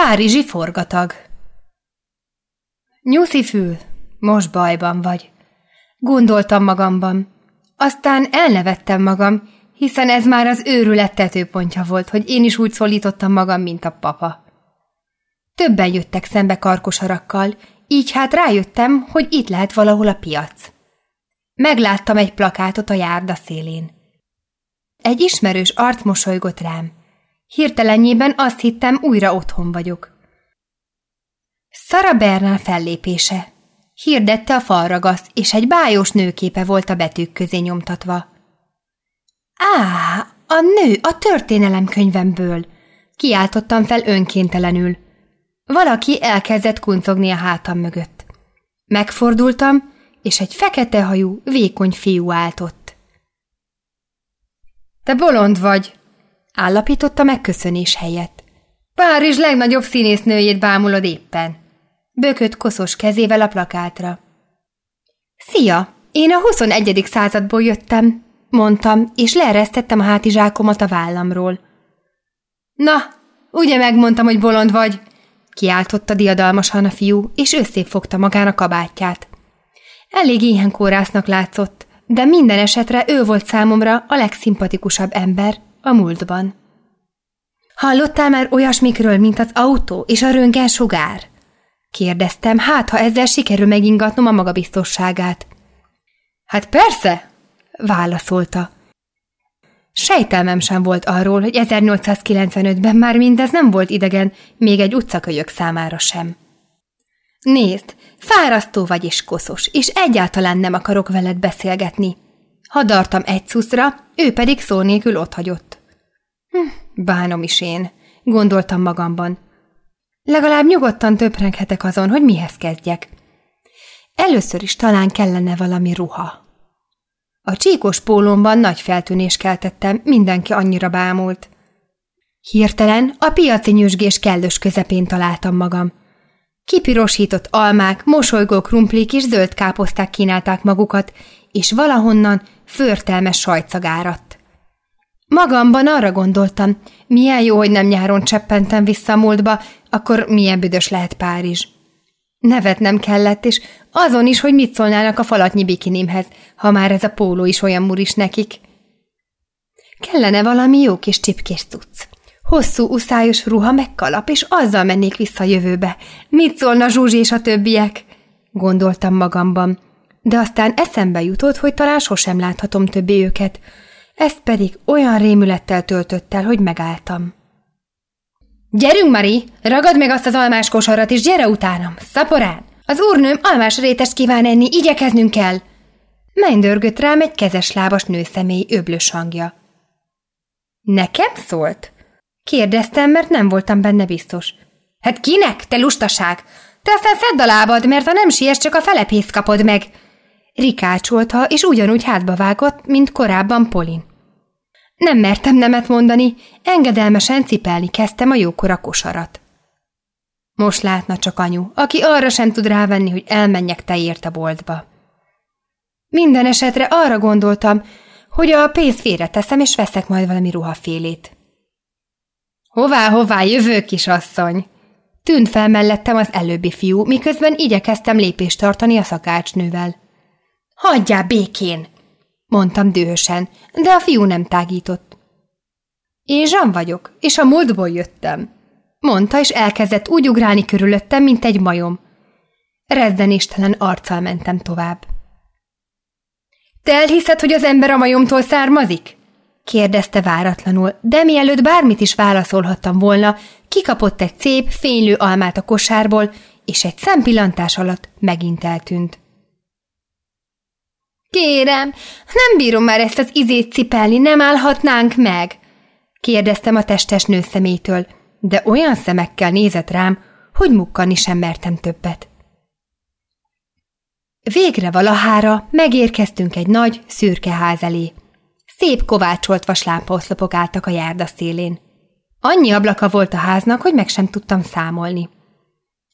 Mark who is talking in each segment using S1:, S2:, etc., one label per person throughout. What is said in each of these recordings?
S1: Párizsi forgatag Nyuszi fül, most bajban vagy. Gondoltam magamban. Aztán elnevettem magam, hiszen ez már az őrület tetőpontja volt, hogy én is úgy szólítottam magam, mint a papa. Többen jöttek szembe karkosarakkal, így hát rájöttem, hogy itt lehet valahol a piac. Megláttam egy plakátot a járda szélén. Egy ismerős arc mosolygott rám. Hirtelenjében azt hittem, újra otthon vagyok. Szara Bernál fellépése. Hirdette a falragasz, és egy bájos nőképe volt a betűk közé nyomtatva. Á, a nő a történelemkönyvemből! Kiáltottam fel önkéntelenül. Valaki elkezdett kuncogni a hátam mögött. Megfordultam, és egy fekete hajú, vékony fiú állt ott. Te bolond vagy, állapította meg köszönés helyett. Párizs legnagyobb színésznőjét bámulod éppen. Bökött koszos kezével a plakátra. Szia, én a 21. századból jöttem, mondtam, és leeresztettem a hátizsákomat a vállamról. Na, ugye megmondtam, hogy bolond vagy, kiáltotta diadalmasan a fiú, és összépfogta magán kabátját. Elég éhen kórásznak látszott, de minden esetre ő volt számomra a legszimpatikusabb ember a múltban. Hallottál már olyasmikről, mint az autó és a röntgen sugár? Kérdeztem, hát ha ezzel sikerül megingatnom a magabiztosságát. Hát persze, válaszolta. Sejtelmem sem volt arról, hogy 1895-ben már mindez nem volt idegen, még egy utcakölyök számára sem. Nézd, fárasztó vagy és koszos, és egyáltalán nem akarok veled beszélgetni. Hadartam egy szuszra, ő pedig szó nélkül otthagyott. Hm, bánom is én, gondoltam magamban. Legalább nyugodtan töprenghetek azon, hogy mihez kezdjek. Először is talán kellene valami ruha. A csíkos pólomban nagy feltűnés keltettem, mindenki annyira bámult. Hirtelen a piaci nyüzsgés kellős közepén találtam magam. Kipirosított almák, mosolygó krumplik és zöld káposzták kínálták magukat, és valahonnan förtelmes sajtszag áradt. Magamban arra gondoltam, milyen jó, hogy nem nyáron cseppentem vissza a múltba, akkor milyen büdös lehet Párizs. Nevetnem kellett, és azon is, hogy mit szólnának a falatnyi bikinimhez, ha már ez a póló is olyan muris nekik. Kellene valami jó kis csipkés cucc. Hosszú, uszályos ruha meg kalap, és azzal mennék vissza a jövőbe. Mit szólna Zsuzsi és a többiek? Gondoltam magamban, de aztán eszembe jutott, hogy talán sosem láthatom többé őket. Ezt pedig olyan rémülettel töltött el, hogy megálltam. Gyerünk, Mari! Ragad meg azt az almás kosarat, és gyere utánam! Szaporán! Az úrnőm almás rétest kíván enni, igyekeznünk kell! Mennydörgött rám egy kezes lábas nőszemély öblös hangja. Nekem szólt? Kérdeztem, mert nem voltam benne biztos. Hát kinek, te lustaság? Te aztán szedd a lábad, mert ha nem siess, csak a felepészt kapod meg. Rikácsolta, és ugyanúgy hátba vágott, mint korábban Polin. Nem mertem nemet mondani, engedelmesen cipelni kezdtem a jókora kosarat. Most látna csak anyu, aki arra sem tud rávenni, hogy elmenjek teért a boltba. Minden esetre arra gondoltam, hogy a pénzt félreteszem, és veszek majd valami ruhafélét. Hová, hová, jövő kisasszony! Tűnt fel mellettem az előbbi fiú, miközben igyekeztem lépést tartani a szakácsnővel. Hagyjál békén! mondtam dühösen, de a fiú nem tágított. Én Zsan vagyok, és a múltból jöttem, mondta, és elkezdett úgy ugrálni körülöttem, mint egy majom. Rezzenéstelen arccal mentem tovább. Te elhiszed, hogy az ember a majomtól származik? kérdezte váratlanul, de mielőtt bármit is válaszolhattam volna, kikapott egy szép, fénylő almát a kosárból, és egy szempillantás alatt megint eltűnt. Kérem, nem bírom már ezt az izét cipelni, nem állhatnánk meg? kérdeztem a testes nőszemétől, de olyan szemekkel nézett rám, hogy mukkani sem mertem többet. Végre valahára megérkeztünk egy nagy, szürke ház elé. Szép kovácsolt vaslámpaoszlopok álltak a járda szélén. Annyi ablaka volt a háznak, hogy meg sem tudtam számolni.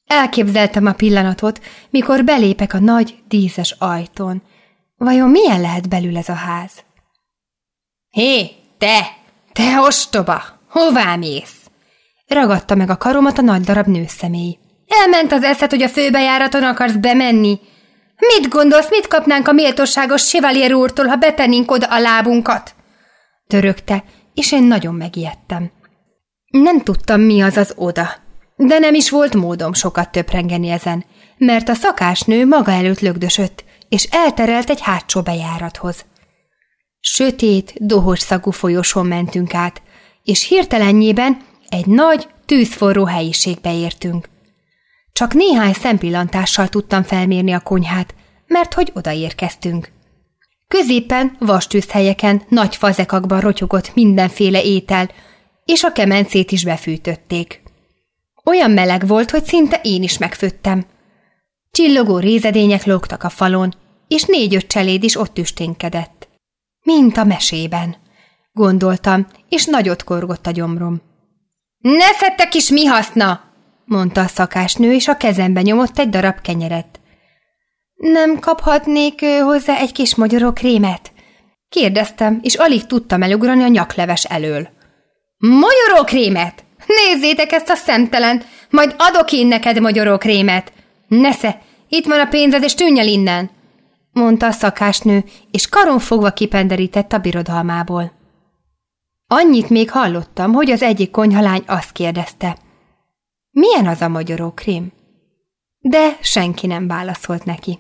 S1: Elképzeltem a pillanatot, mikor belépek a nagy, díszes ajtón, Vajon milyen lehet belül ez a ház? Hé, te! Te ostoba! Hová mész? Ragadta meg a karomat a nagy darab nőszemély. Elment az eszed, hogy a főbejáraton akarsz bemenni. Mit gondolsz, mit kapnánk a méltóságos Chevalier úrtól, ha betennénk oda a lábunkat? Törögte, és én nagyon megijedtem. Nem tudtam, mi az az oda, de nem is volt módom sokat töprengeni ezen, mert a szakásnő maga előtt lögdösött, és elterelt egy hátsó bejárathoz. Sötét, dohos szagú folyosón mentünk át, és hirtelenjében egy nagy, tűzforró helyiségbe értünk. Csak néhány szempillantással tudtam felmérni a konyhát, mert hogy odaérkeztünk. Középen, vastűzhelyeken, nagy fazekakban rotyogott mindenféle étel, és a kemencét is befűtötték. Olyan meleg volt, hogy szinte én is megfőttem. Csillogó rézedények lógtak a falon, és négy-öt cseléd is ott tüsténkedett. Mint a mesében, gondoltam, és nagyot korgott a gyomrom. Ne szedtek is mi haszna! mondta a szakásnő, és a kezembe nyomott egy darab kenyeret. Nem kaphatnék hozzá egy kis magyarókrémet? Kérdeztem, és alig tudtam elugrani a nyakleves elől. Magyarókrémet? Nézzétek ezt a szemtelent, majd adok én neked magyarókrémet. Nesze, itt van a pénzed, és tűnj el innen! mondta a szakásnő, és karon fogva kipenderített a birodalmából. Annyit még hallottam, hogy az egyik konyhalány azt kérdezte. Milyen az a magyarókrém? De senki nem válaszolt neki.